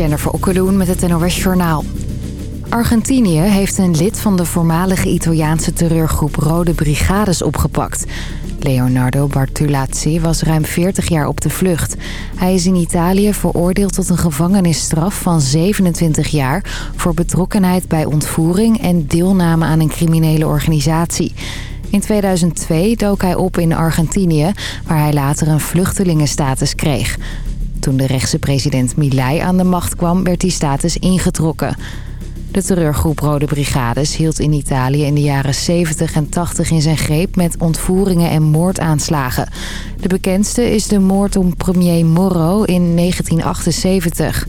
Jennifer Okkeloen met het NOS Journaal. Argentinië heeft een lid van de voormalige Italiaanse terreurgroep Rode Brigades opgepakt. Leonardo Bartolazzi was ruim 40 jaar op de vlucht. Hij is in Italië veroordeeld tot een gevangenisstraf van 27 jaar... voor betrokkenheid bij ontvoering en deelname aan een criminele organisatie. In 2002 dook hij op in Argentinië, waar hij later een vluchtelingenstatus kreeg. Toen de rechtse president Milei aan de macht kwam, werd die status ingetrokken. De terreurgroep Rode Brigades hield in Italië in de jaren 70 en 80 in zijn greep met ontvoeringen en moordaanslagen. De bekendste is de moord op premier Moro in 1978.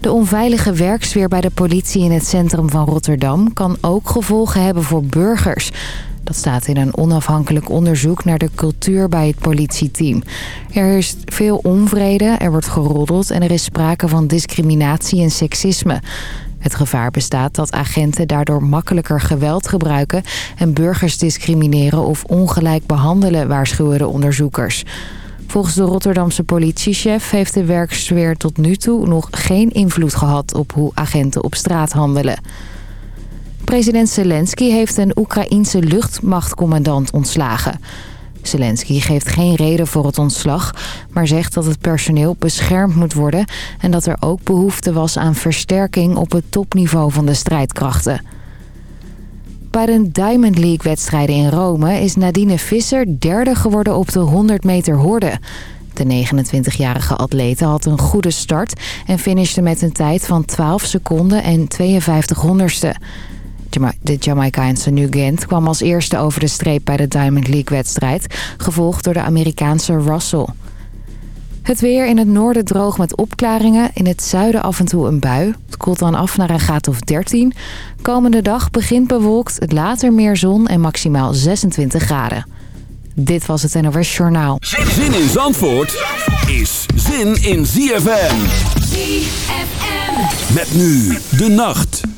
De onveilige werksfeer bij de politie in het centrum van Rotterdam kan ook gevolgen hebben voor burgers. Dat staat in een onafhankelijk onderzoek naar de cultuur bij het politieteam. Er is veel onvrede, er wordt geroddeld en er is sprake van discriminatie en seksisme. Het gevaar bestaat dat agenten daardoor makkelijker geweld gebruiken... en burgers discrimineren of ongelijk behandelen, waarschuwen de onderzoekers. Volgens de Rotterdamse politiechef heeft de werksfeer tot nu toe nog geen invloed gehad op hoe agenten op straat handelen. President Zelensky heeft een Oekraïense luchtmachtcommandant ontslagen. Zelensky geeft geen reden voor het ontslag, maar zegt dat het personeel beschermd moet worden... en dat er ook behoefte was aan versterking op het topniveau van de strijdkrachten. Bij de Diamond League-wedstrijden in Rome is Nadine Visser derde geworden op de 100 meter horde. De 29-jarige atlete had een goede start en finishte met een tijd van 12 seconden en 52 honderdste. De Jamaicaanse Nugent kwam als eerste over de streep bij de Diamond League-wedstrijd... gevolgd door de Amerikaanse Russell. Het weer in het noorden droog met opklaringen. In het zuiden af en toe een bui. Het koelt dan af naar een graad of 13. Komende dag begint bewolkt, later meer zon en maximaal 26 graden. Dit was het NOS Journaal. Zin in Zandvoort is zin in ZFM. ZFM. Met nu de nacht.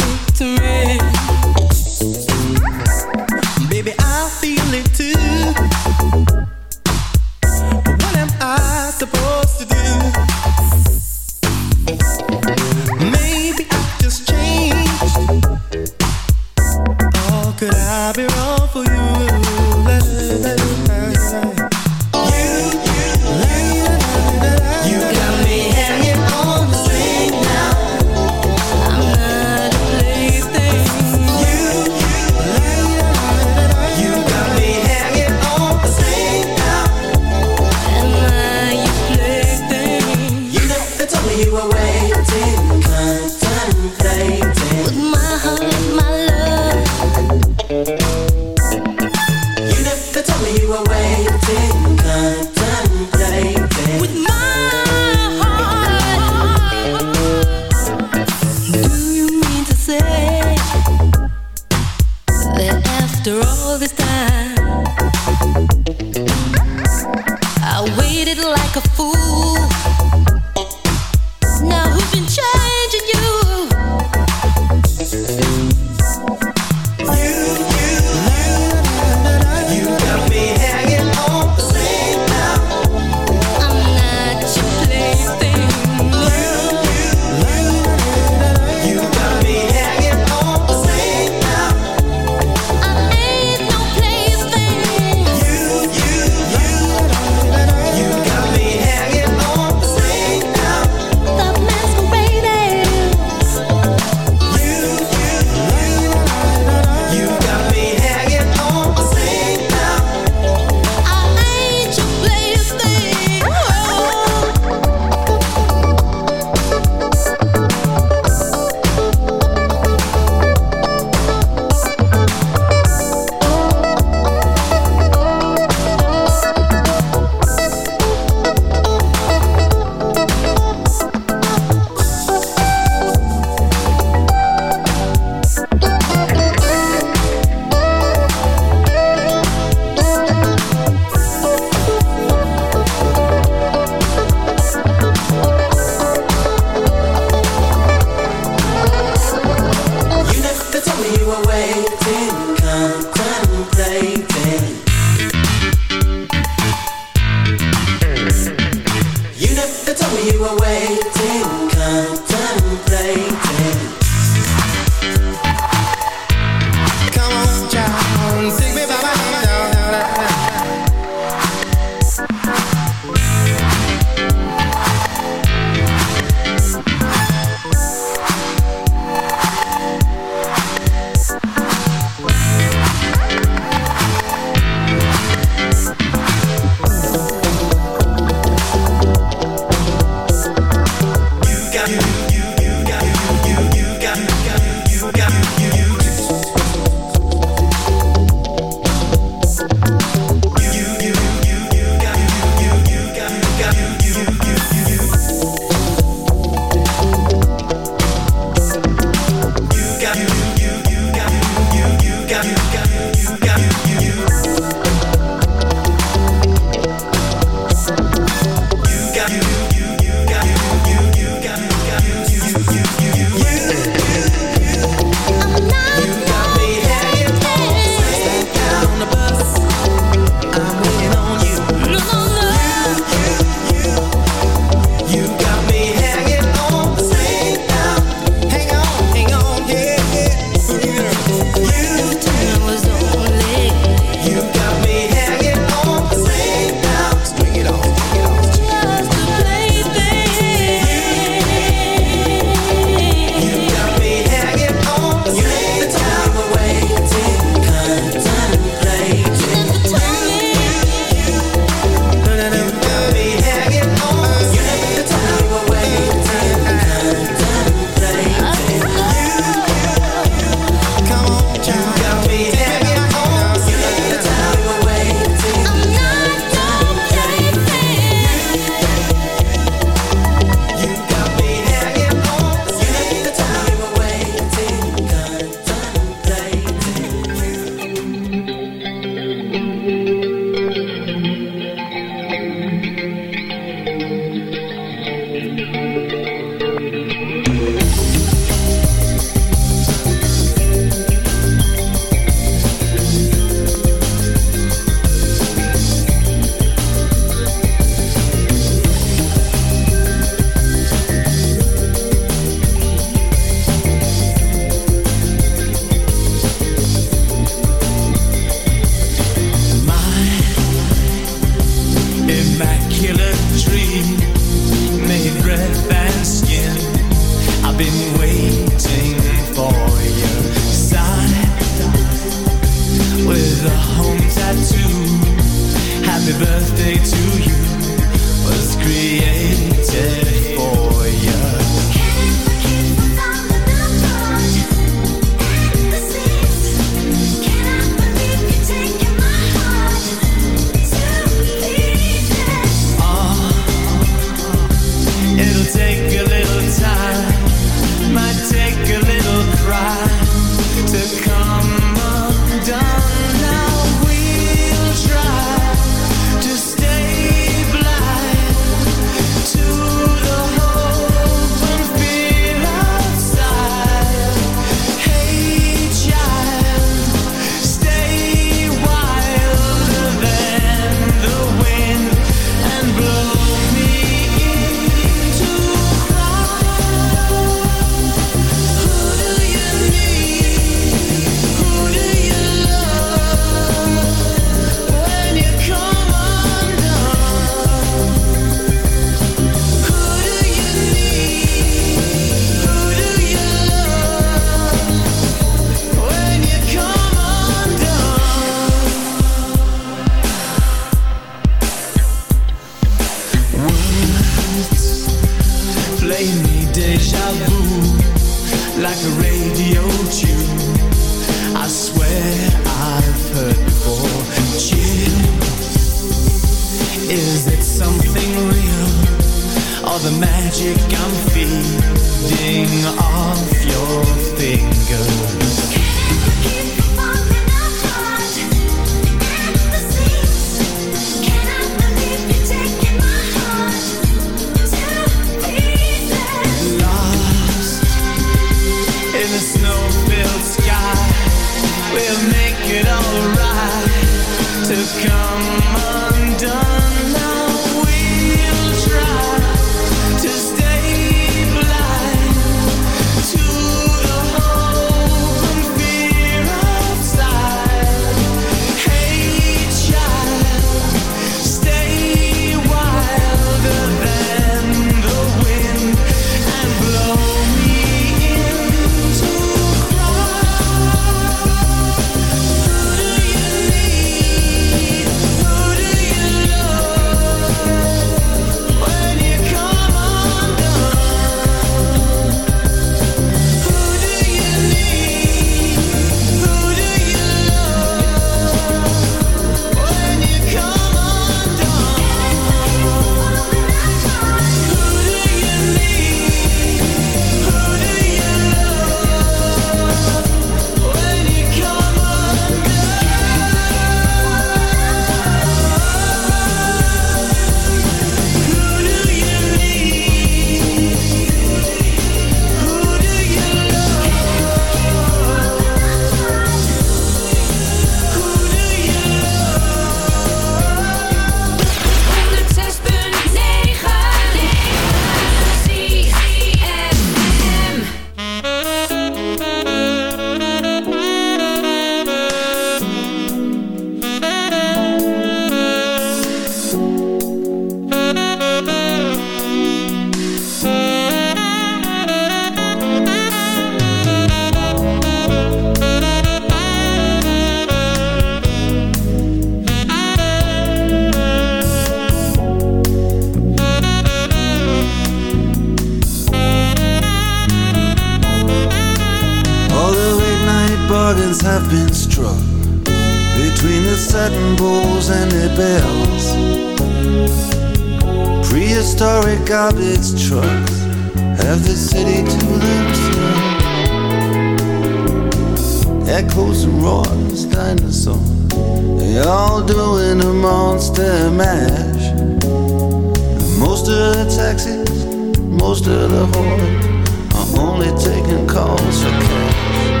I'm only taking calls for cash.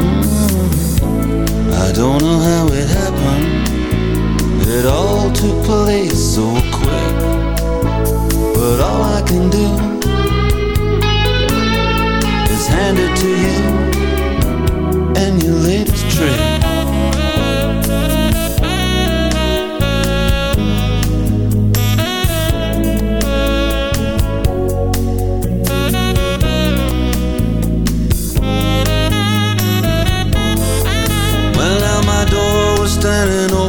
Mm. I don't know how it happened. It all took place so quick. But all I can do is hand it to you and your latest trick.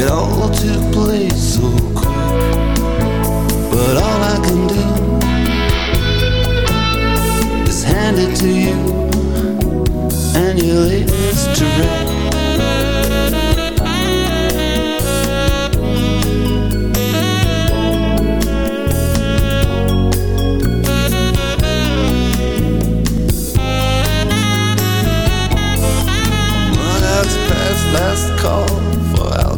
It all took place oh, so quick. But all I can do is hand it to you and your latest trick. last call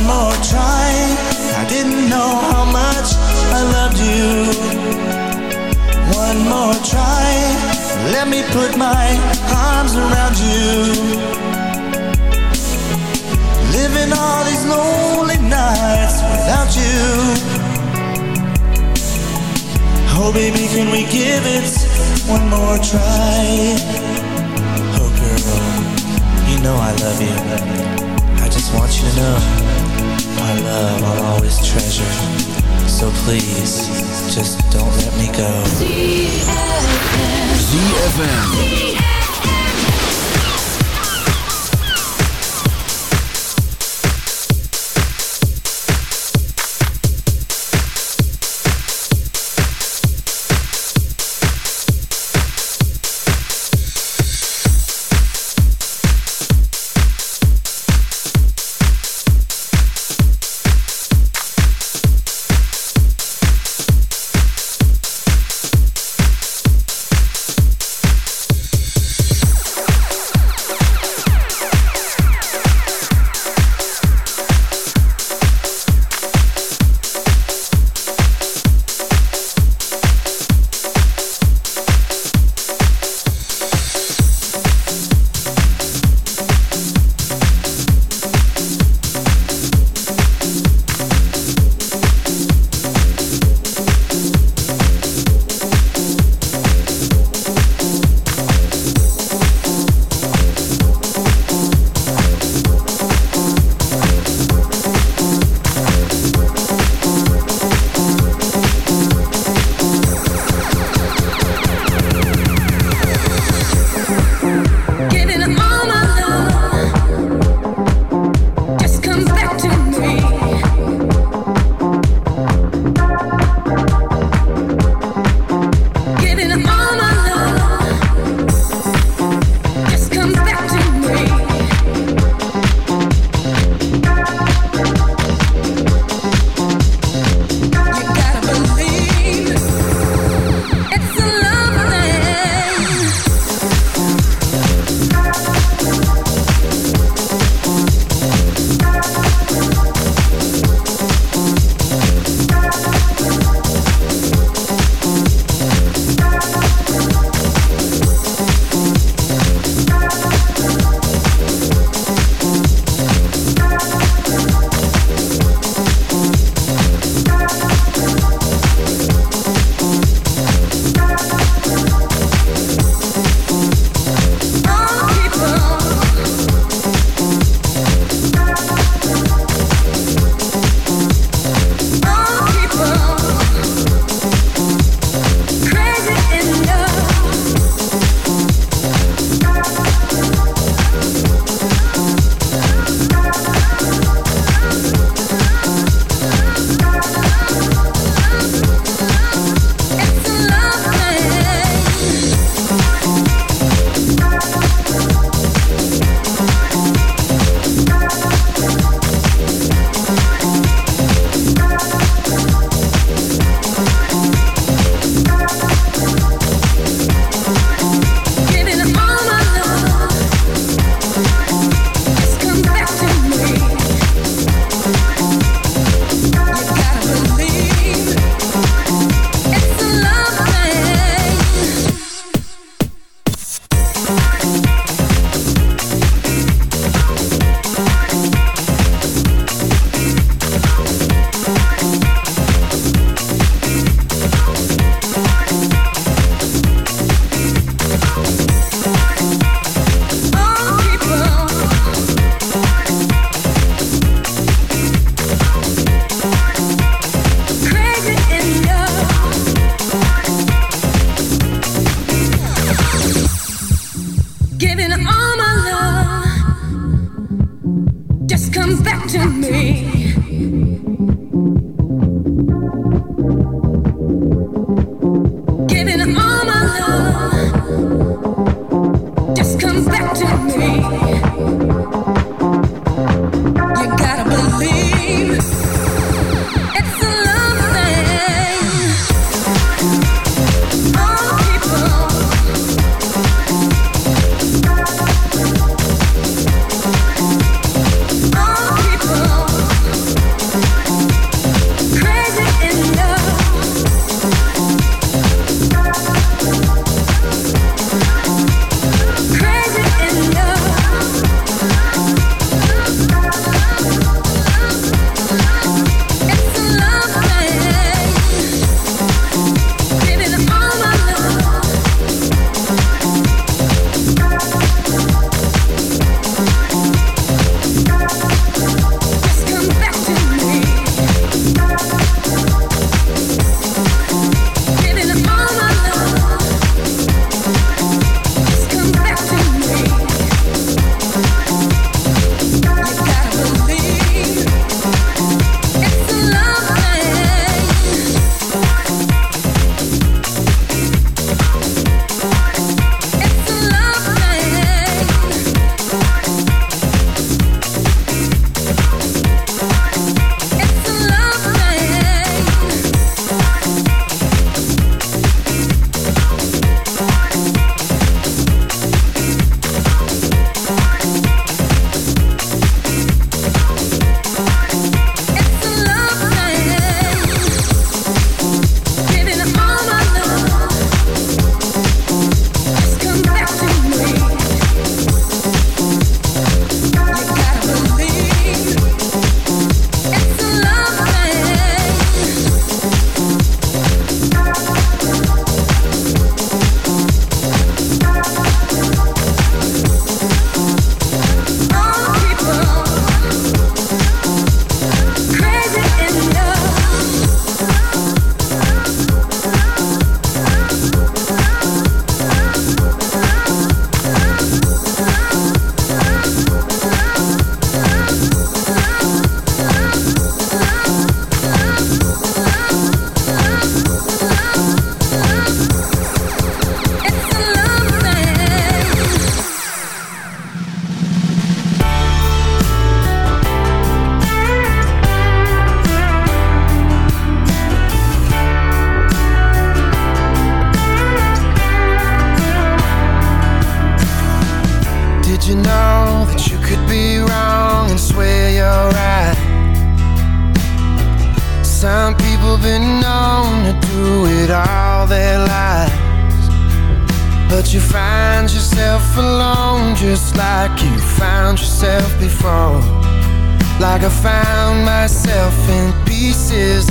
One more try. I didn't know how much I loved you. One more try. Let me put my arms around you. Living all these lonely nights without you. Oh, baby, can we give it one more try? Oh, girl, you know I love you. I just want you to know my love I'll always treasure. So please, just don't let me go. ZFM. of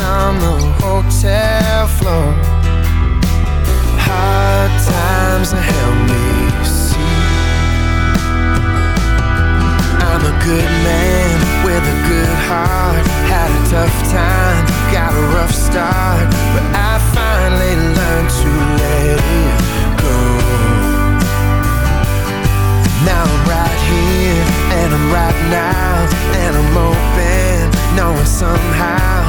on the hotel floor. Hard times help me see. I'm a good man with a good heart. Had a tough time, got a rough start, but I finally learned to let it go. Now I'm right here, and I'm right now, and I'm open, knowing somehow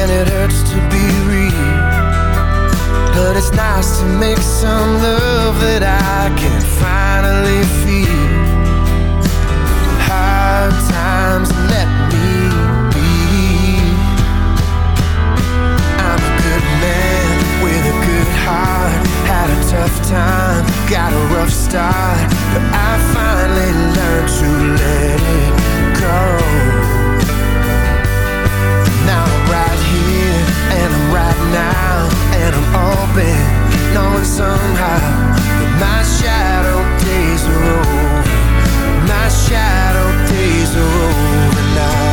and it hurts to be real. But it's nice to make some love that I can finally feel. Hard times let me be. I'm a good man with a good heart. Had a tough time, got a rough start. But I finally learned to let it go. now and I'm open, knowing somehow that my shadow days are over. My shadow days are over now.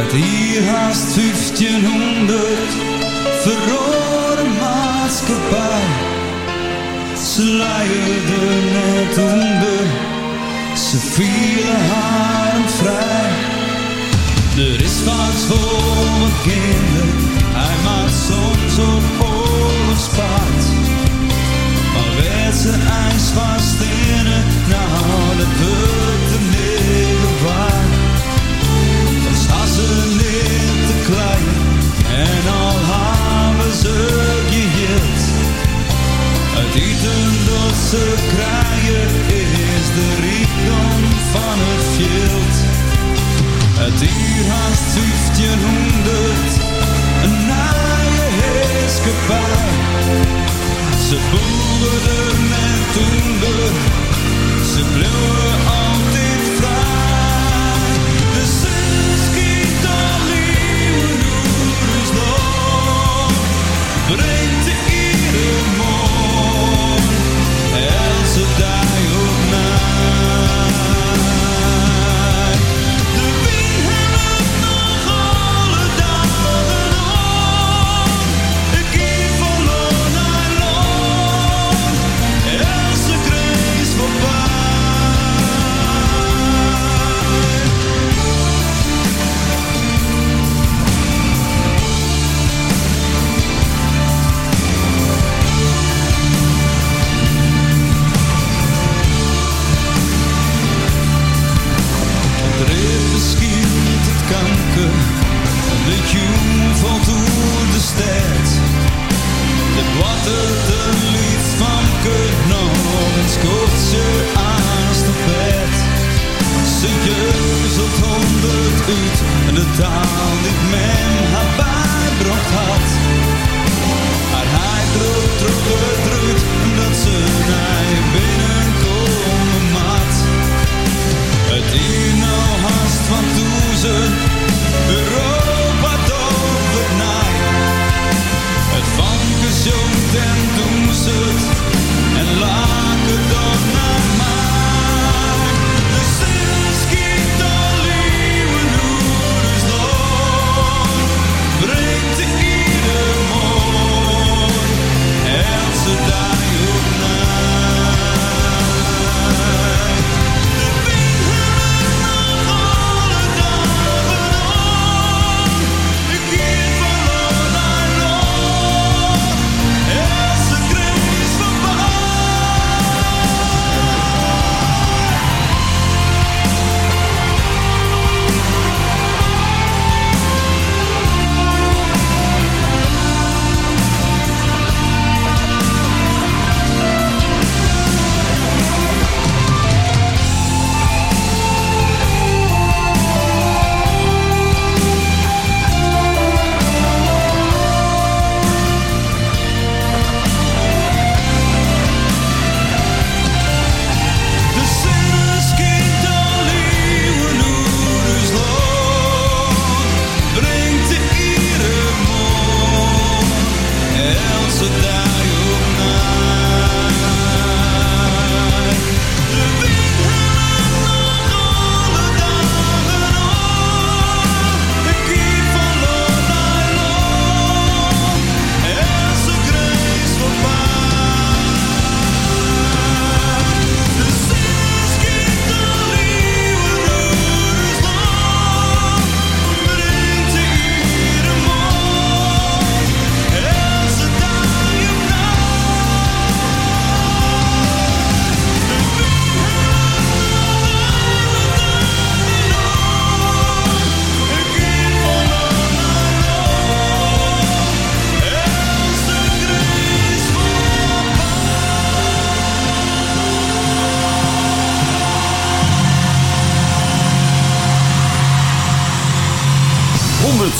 Het hier haast 1500 verrode maatschappij. Ze leidde net onder, ze vielen haar en vrij. Er is wat voor mijn kinderen, hij maakt soms op oorlogspaard. Maar werd ze ijs vast in het, nou dat en al hebben ze geheeld. Het eten dat ze krijgen is de rijkdom van het veld. Het uur haast 1500, een naaie heerskepaar. Ze boeren de toender, ze bleven Het lied van Kuno, het schoot je aan, stapet. Zit je zo'n honderd uur, de taal die men haar bijbracht had? Maar hij droept, druk eruit, dat ze naar.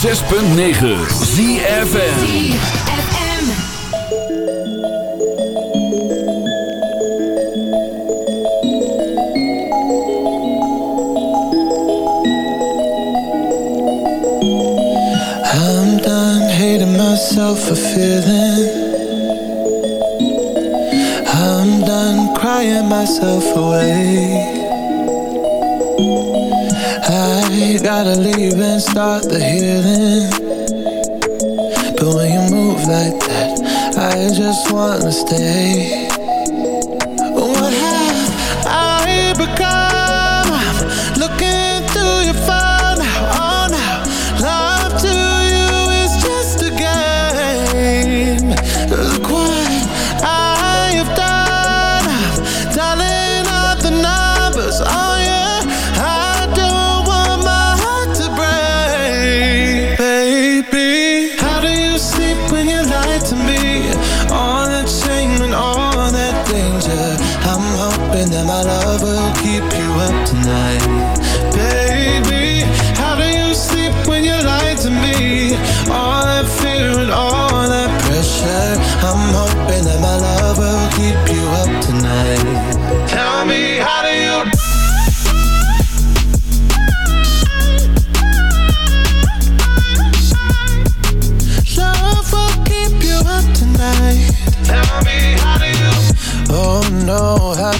106.9 ZFN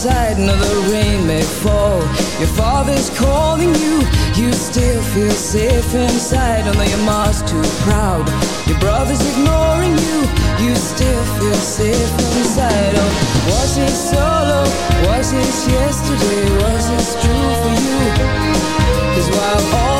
Fireside, no, the rain may fall. Your father's calling you, you still feel safe inside. Although your mom's too proud, your brother's ignoring you, you still feel safe inside. Oh, was it solo? Was it yesterday? Was it true for you? Cause while all